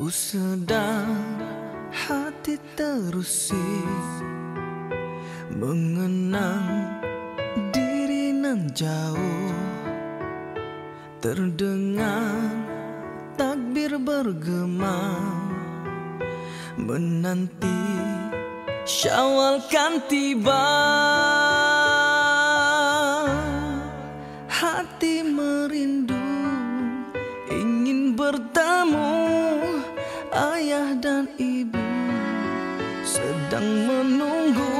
Ku sedang hati terusik Mengenang diri nan jauh. Terdengar takbir bergema Menanti syawal kan tiba Ayah dan ibu sedang menunggu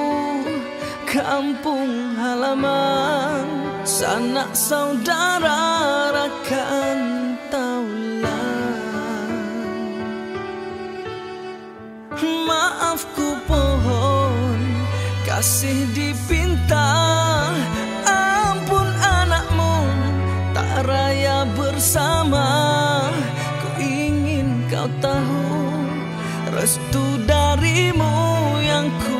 Kampung halaman. Sanak saudara rakan taulan. Maafku pohon kasih dipinta. Ampun anakmu tak raya bersama. Ku ingin kau tahu restu darimu yang ku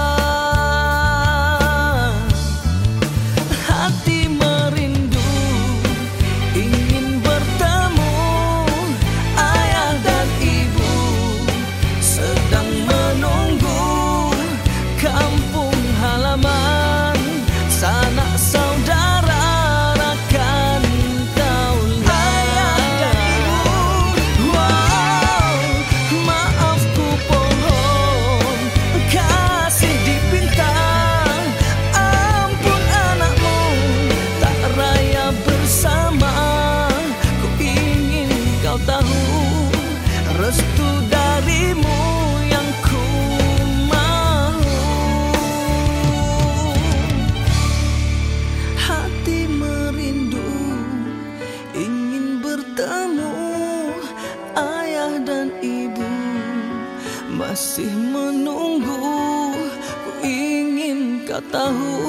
masih menunggu Ku ingin kau tahu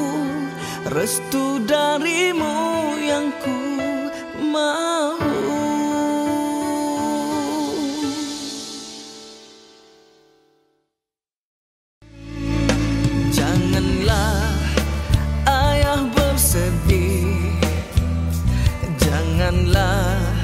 Restu darimu yang ku mau. Janganlah ayah bersedih Janganlah